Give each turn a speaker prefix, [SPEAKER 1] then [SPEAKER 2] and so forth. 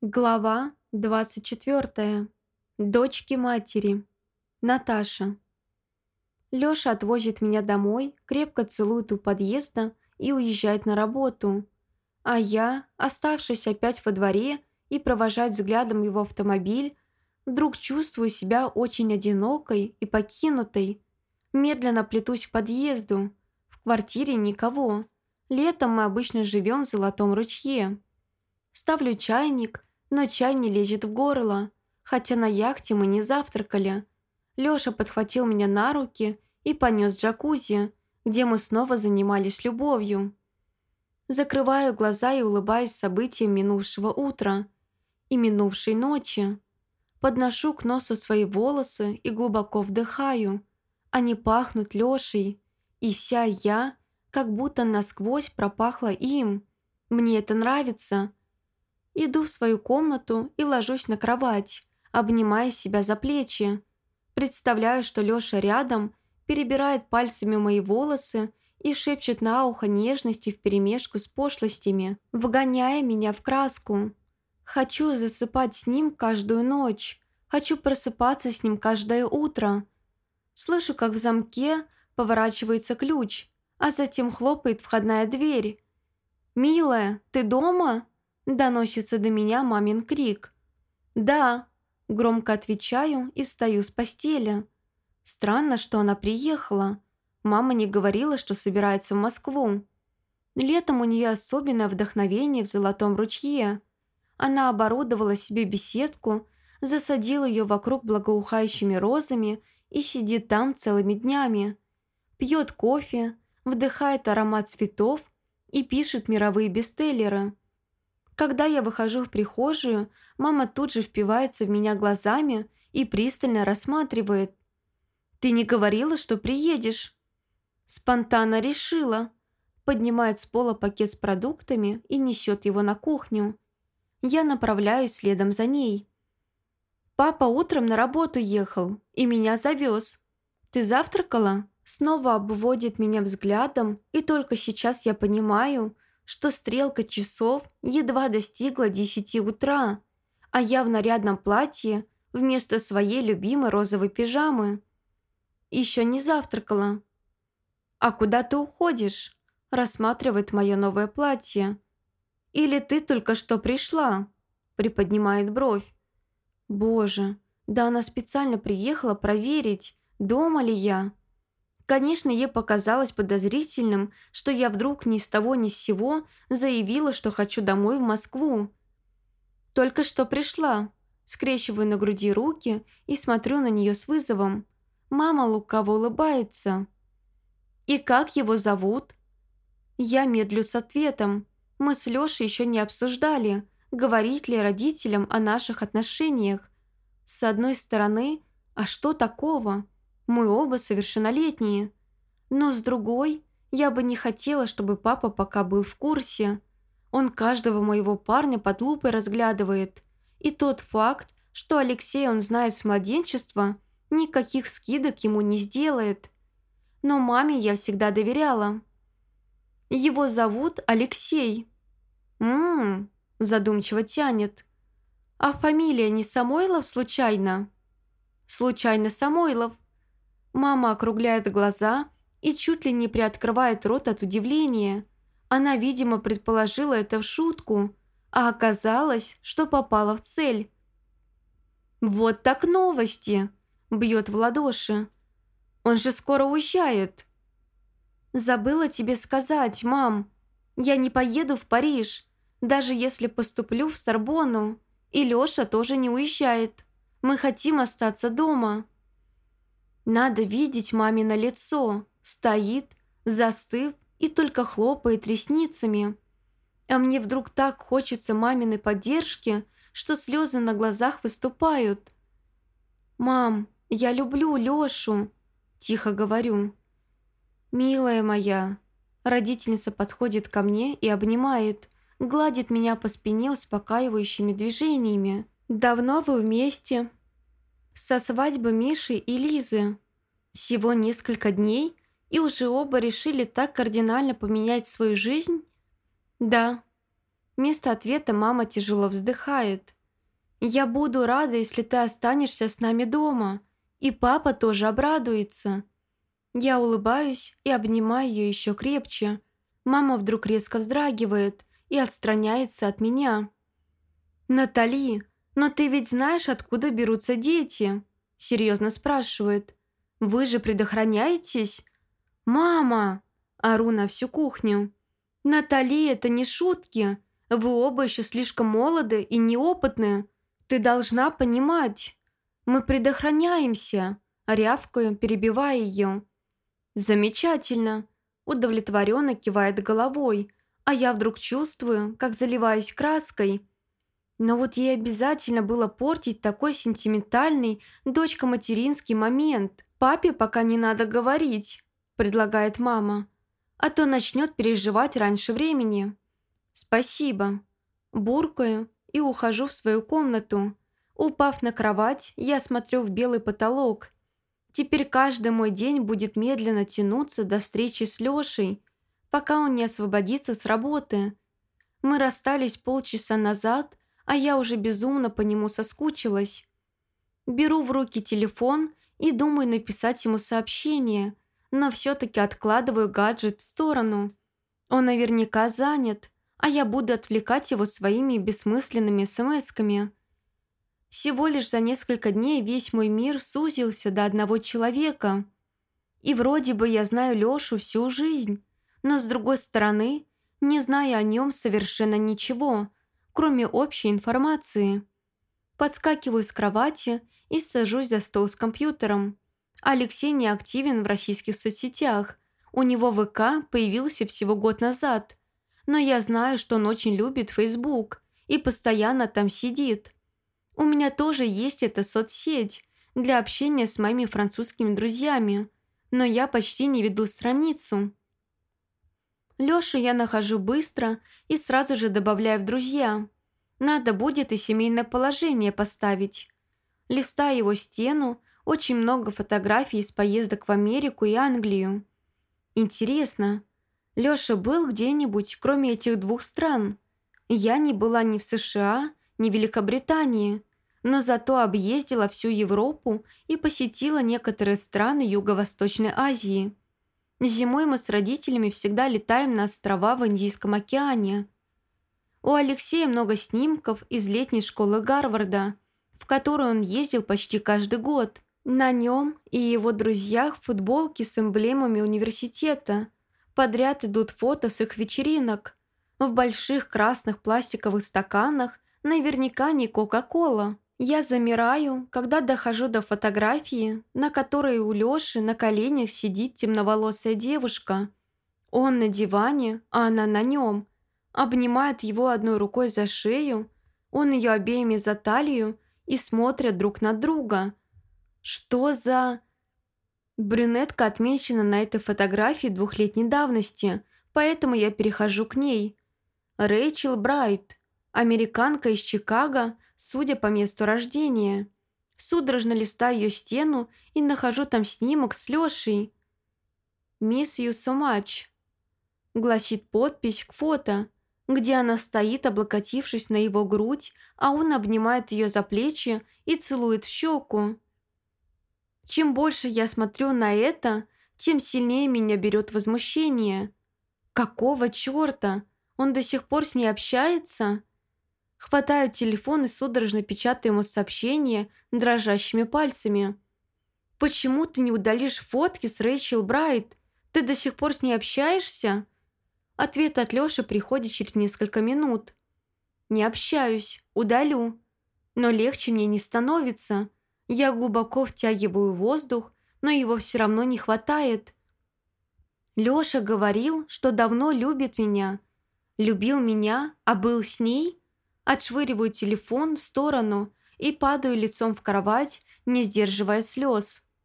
[SPEAKER 1] Глава 24. Дочки матери. Наташа. Лёша отвозит меня домой, крепко целует у подъезда и уезжает на работу. А я, оставшись опять во дворе и провожать взглядом его автомобиль, вдруг чувствую себя очень одинокой и покинутой. Медленно плетусь к подъезду. В квартире никого. Летом мы обычно живем в Золотом ручье. Ставлю чайник – но чай не лезет в горло, хотя на яхте мы не завтракали. Лёша подхватил меня на руки и понес в джакузи, где мы снова занимались любовью. Закрываю глаза и улыбаюсь событиям минувшего утра и минувшей ночи. Подношу к носу свои волосы и глубоко вдыхаю. Они пахнут Лёшей, и вся я как будто насквозь пропахла им. Мне это нравится, Иду в свою комнату и ложусь на кровать, обнимая себя за плечи. Представляю, что Лёша рядом, перебирает пальцами мои волосы и шепчет на ухо нежности вперемешку с пошлостями, вгоняя меня в краску. Хочу засыпать с ним каждую ночь, хочу просыпаться с ним каждое утро. Слышу, как в замке поворачивается ключ, а затем хлопает входная дверь. «Милая, ты дома?» Доносится до меня мамин крик. «Да», – громко отвечаю и встаю с постели. Странно, что она приехала. Мама не говорила, что собирается в Москву. Летом у нее особенное вдохновение в Золотом ручье. Она оборудовала себе беседку, засадила ее вокруг благоухающими розами и сидит там целыми днями. Пьет кофе, вдыхает аромат цветов и пишет мировые бестселлеры. Когда я выхожу в прихожую, мама тут же впивается в меня глазами и пристально рассматривает. «Ты не говорила, что приедешь?» Спонтанно решила. Поднимает с пола пакет с продуктами и несет его на кухню. Я направляюсь следом за ней. «Папа утром на работу ехал и меня завез. Ты завтракала?» Снова обводит меня взглядом, и только сейчас я понимаю – что стрелка часов едва достигла десяти утра, а я в нарядном платье вместо своей любимой розовой пижамы. Еще не завтракала. «А куда ты уходишь?» рассматривает мое новое платье. «Или ты только что пришла?» приподнимает бровь. «Боже, да она специально приехала проверить, дома ли я». Конечно, ей показалось подозрительным, что я вдруг ни с того ни с сего заявила, что хочу домой в Москву. Только что пришла. Скрещиваю на груди руки и смотрю на нее с вызовом. Мама лукаво улыбается. «И как его зовут?» Я медлю с ответом. Мы с Лешей еще не обсуждали, говорить ли родителям о наших отношениях. С одной стороны, а что такого? Мы оба совершеннолетние. Но с другой, я бы не хотела, чтобы папа пока был в курсе. Он каждого моего парня под лупой разглядывает. И тот факт, что Алексей он знает с младенчества, никаких скидок ему не сделает. Но маме я всегда доверяла. Его зовут Алексей. Ммм, задумчиво тянет. А фамилия не Самойлов случайно? Случайно Самойлов, Мама округляет глаза и чуть ли не приоткрывает рот от удивления. Она, видимо, предположила это в шутку, а оказалось, что попала в цель. «Вот так новости!» – бьет в ладоши. «Он же скоро уезжает!» «Забыла тебе сказать, мам. Я не поеду в Париж, даже если поступлю в Сорбонну. И Лёша тоже не уезжает. Мы хотим остаться дома». Надо видеть мамино лицо. Стоит, застыв и только хлопает ресницами. А мне вдруг так хочется маминой поддержки, что слезы на глазах выступают. «Мам, я люблю Лёшу», – тихо говорю. «Милая моя». Родительница подходит ко мне и обнимает, гладит меня по спине успокаивающими движениями. «Давно вы вместе?» Со свадьбы Миши и Лизы. Всего несколько дней, и уже оба решили так кардинально поменять свою жизнь? Да. Вместо ответа мама тяжело вздыхает. «Я буду рада, если ты останешься с нами дома. И папа тоже обрадуется». Я улыбаюсь и обнимаю ее еще крепче. Мама вдруг резко вздрагивает и отстраняется от меня. «Натали, но ты ведь знаешь, откуда берутся дети?» Серьезно спрашивает. «Вы же предохраняетесь?» «Мама!» Ору на всю кухню. «Натали, это не шутки. Вы оба еще слишком молоды и неопытны. Ты должна понимать. Мы предохраняемся», рявкаю, перебивая ее. «Замечательно!» Удовлетворенно кивает головой, а я вдруг чувствую, как заливаюсь краской. Но вот ей обязательно было портить такой сентиментальный, дочка-материнский момент. «Папе пока не надо говорить», – предлагает мама, «а то начнет переживать раньше времени». «Спасибо». Буркаю и ухожу в свою комнату. Упав на кровать, я смотрю в белый потолок. Теперь каждый мой день будет медленно тянуться до встречи с Лешей, пока он не освободится с работы. Мы расстались полчаса назад, а я уже безумно по нему соскучилась. Беру в руки телефон и думаю написать ему сообщение, но все-таки откладываю гаджет в сторону. Он наверняка занят, а я буду отвлекать его своими бессмысленными смс-ками. Всего лишь за несколько дней весь мой мир сузился до одного человека. И вроде бы я знаю Лёшу всю жизнь, но с другой стороны, не знаю о нем совершенно ничего, кроме общей информации. Подскакиваю с кровати и сажусь за стол с компьютером. Алексей не активен в российских соцсетях. У него ВК появился всего год назад, но я знаю, что он очень любит Facebook и постоянно там сидит. У меня тоже есть эта соцсеть для общения с моими французскими друзьями, но я почти не веду страницу. Лёшу я нахожу быстро и сразу же добавляю в друзья. Надо будет и семейное положение поставить. Листая его стену, очень много фотографий из поездок в Америку и Англию. Интересно, Лёша был где-нибудь, кроме этих двух стран. Я не была ни в США, ни в Великобритании, но зато объездила всю Европу и посетила некоторые страны Юго-Восточной Азии. Зимой мы с родителями всегда летаем на острова в Индийском океане. У Алексея много снимков из летней школы Гарварда, в которую он ездил почти каждый год. На нем и его друзьях футболки с эмблемами университета – Подряд идут фото с их вечеринок. В больших красных пластиковых стаканах наверняка не Кока-Кола. Я замираю, когда дохожу до фотографии, на которой у Лёши на коленях сидит темноволосая девушка. Он на диване, а она на нем. Обнимает его одной рукой за шею, он ее обеими за талию и смотрят друг на друга. Что за... Брюнетка отмечена на этой фотографии двухлетней давности, поэтому я перехожу к ней. Рэйчел Брайт, американка из Чикаго, судя по месту рождения. Судорожно листаю ее стену и нахожу там снимок с Лешей. «Miss you so much», — гласит подпись к фото, где она стоит, облокотившись на его грудь, а он обнимает ее за плечи и целует в щеку. Чем больше я смотрю на это, тем сильнее меня берет возмущение. Какого черта? Он до сих пор с ней общается? Хватаю телефон и судорожно печатаю ему сообщение дрожащими пальцами. «Почему ты не удалишь фотки с Рэйчел Брайт? Ты до сих пор с ней общаешься?» Ответ от Лёши приходит через несколько минут. «Не общаюсь, удалю. Но легче мне не становится. Я глубоко втягиваю воздух, но его все равно не хватает. Лёша говорил, что давно любит меня. Любил меня, а был с ней? Отшвыриваю телефон в сторону и падаю лицом в кровать, не сдерживая слез.